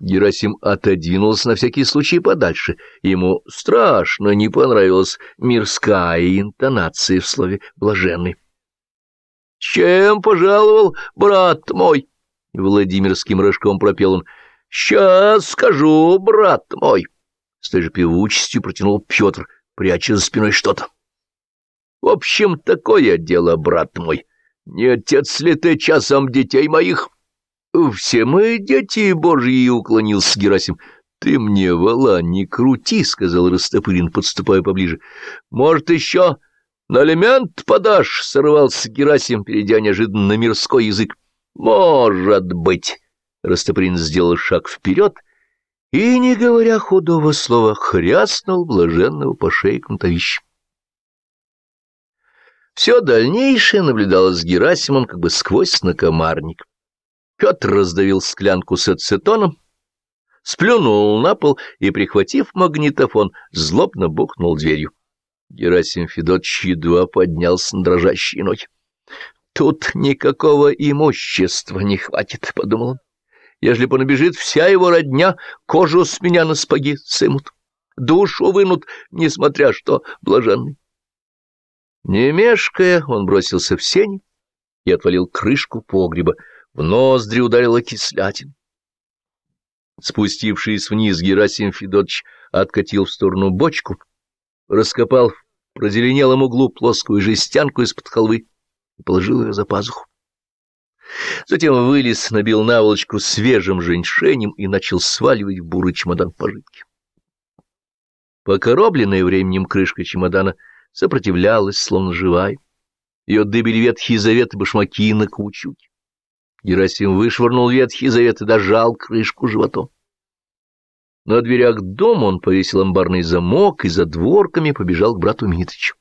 Герасим отодвинулся на всякий случай подальше. Ему страшно не понравилась мирская интонация в слове «блаженный». — Чем пожаловал, брат мой? — Владимирским рожком пропел он. — Сейчас скажу, брат мой. С той же певучестью протянул Петр, пряча за спиной что-то. — В общем, такое дело, брат мой. Не отец ли ты часом детей моих? — Все мы дети божьи, — уклонился Герасим. — Ты мне, вала, не крути, — сказал Растопырин, подступая поближе. — Может, еще на элемент подашь? — сорвался Герасим, перейдя неожиданно на мирской язык. — Может быть. Растопырин сделал шаг вперед и, не говоря худого слова, хряснул блаженного по шее кнутовищем. Все дальнейшее наблюдалось Герасимом как бы сквозь накомарник. Петр раздавил склянку с ацетоном, сплюнул на пол и, прихватив магнитофон, злобно бухнул дверью. Герасим Федотович едва поднялся на дрожащие ноги. «Тут никакого имущества не хватит», — подумал он. «Ежели понабежит вся его родня, кожу с меня на спаги сымут, душу вынут, несмотря что блаженный». Не мешкая, он бросился в сень и отвалил крышку погреба. В ноздри ударила кислятин. Спустившись вниз, Герасим Федотович откатил в сторону бочку, раскопал в прозеленелом углу плоскую жестянку из-под халвы и положил ее за пазуху. Затем вылез, набил наволочку свежим женьшенем и начал сваливать в бурый чемодан пожитки. Покоробленная временем крышка чемодана сопротивлялась, словно живая. Ее дыбили ветхие заветы башмаки на каучуке. Герасим вышвырнул ветхий завет и дожал крышку животом. На дверях дома он повесил амбарный замок и за дворками побежал к брату Митричу.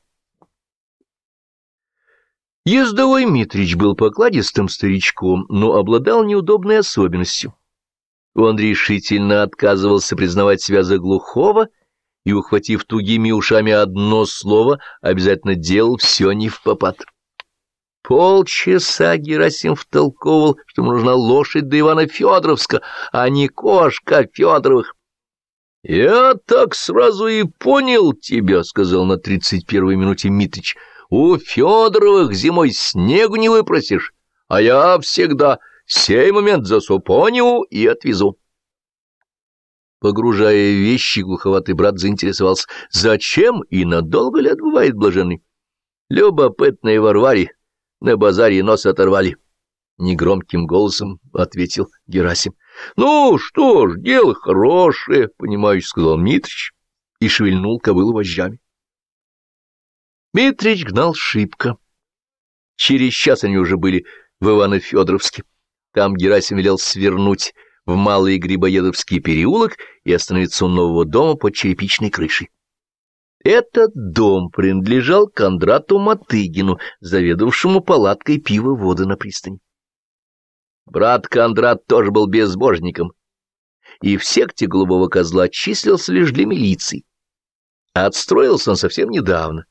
Ездовой Митрич был покладистым старичком, но обладал неудобной особенностью. Он решительно отказывался признавать себя за глухого и, ухватив тугими ушами одно слово, обязательно делал все не в попад. Полчаса Герасим втолковывал, что нужна лошадь до Ивана Федоровска, а не кошка Федоровых. — Я так сразу и понял тебя, — сказал на тридцать первой минуте Митрич. — У Федоровых зимой снегу не выпросишь, а я всегда сей момент засупоню и отвезу. Погружая вещи, глуховатый брат заинтересовался, зачем и надолго ли отбывает блаженный. Любопытные Варваре на базаре нос оторвали. Негромким голосом ответил Герасим. — Ну что ж, дело хорошее, — понимающе сказал Митрич и шевельнул кобылу вожжами. Митрич гнал шибко. Через час они уже были в Ивано-Федоровске. Там Герасим велел свернуть в Малый Грибоедовский переулок и остановиться у нового дома под черепичной крышей. Этот дом принадлежал Кондрату Матыгину, заведовавшему палаткой пива-воды на пристани. Брат Кондрат тоже был безбожником, и в секте Голубого Козла числился лишь для милиции. Отстроился он совсем недавно,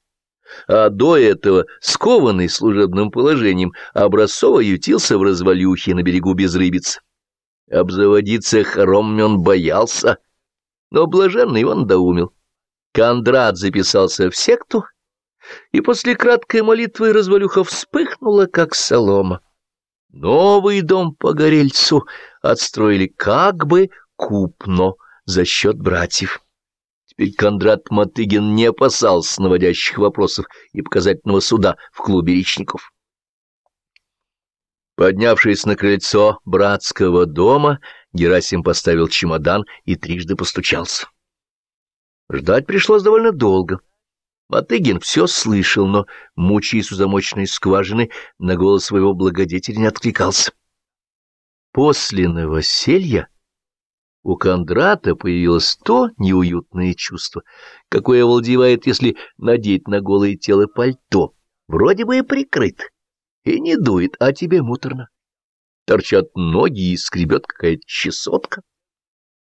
а до этого, скованный служебным положением, образцово ютился в развалюхе на берегу Безрыбицы. Обзаводиться хоромами он боялся, но блаженный он доумел. Кондрат записался в секту, и после краткой молитвы развалюха вспыхнула, как солома. Новый дом по горельцу отстроили как бы купно за счет братьев. Теперь Кондрат Мотыгин не опасался наводящих вопросов и показательного суда в клубе речников. Поднявшись на крыльцо братского дома, Герасим поставил чемодан и трижды постучался. Ждать пришлось довольно долго. Батыгин все слышал, но, мучаясь у замочной скважины, на голос своего благодетеля не откликался. После новоселья у Кондрата появилось то неуютное чувство, какое овладевает, если надеть на голое тело пальто. Вроде бы и прикрыт, и не дует, а тебе муторно. Торчат ноги и скребет какая-то чесотка.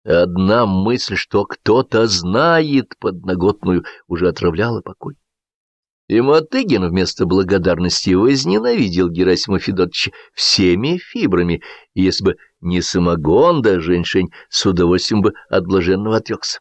Одна мысль, что кто-то знает подноготную, уже отравляла покой. И Мотыгин вместо благодарности возненавидел Герасима Федотовича всеми фибрами, если бы не самогон, да женьшень с удовольствием бы от блаженного отрекся.